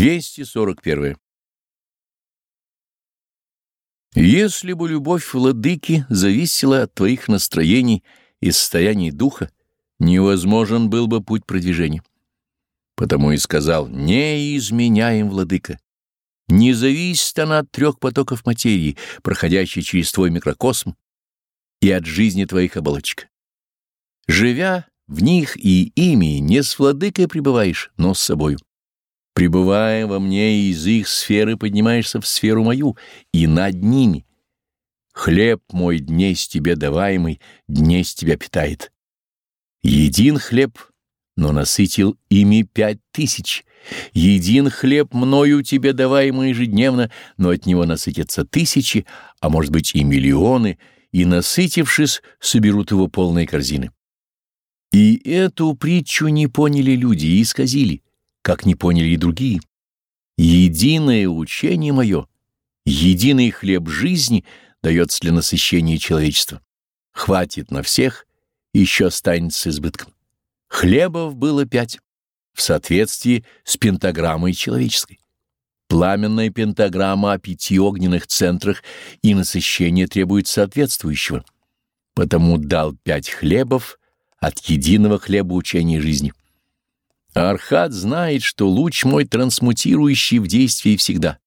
241. Если бы любовь владыки зависела от твоих настроений и состояний духа, невозможен был бы путь продвижения. Потому и сказал, не изменяем, владыка. Не зависит она от трех потоков материи, проходящей через твой микрокосм, и от жизни твоих оболочек. Живя в них и ими, не с владыкой пребываешь, но с собою. Пребывая во мне, из их сферы поднимаешься в сферу мою, и над ними. Хлеб мой дней с тебе даваемый, дней с тебя питает. Един хлеб, но насытил ими пять тысяч. Един хлеб мною тебе даваемый ежедневно, но от него насытятся тысячи, а может быть и миллионы, и, насытившись, соберут его полные корзины. И эту притчу не поняли люди и исказили как не поняли и другие. Единое учение мое, единый хлеб жизни дается для насыщения человечества. Хватит на всех, еще останется избытком. Хлебов было пять, в соответствии с пентаграммой человеческой. Пламенная пентаграмма о пяти огненных центрах и насыщение требует соответствующего. Потому дал пять хлебов от единого хлеба учения жизни. Архат знает, что луч мой трансмутирующий в действии всегда.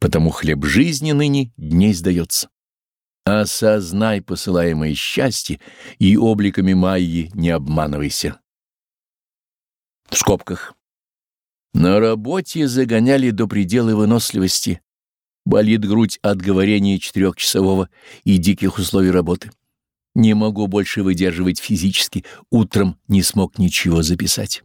Потому хлеб жизни ныне дней сдается. Осознай посылаемое счастье и обликами Майи не обманывайся. В скобках. На работе загоняли до предела выносливости. Болит грудь от говорения четырехчасового и диких условий работы. Не могу больше выдерживать физически, утром не смог ничего записать.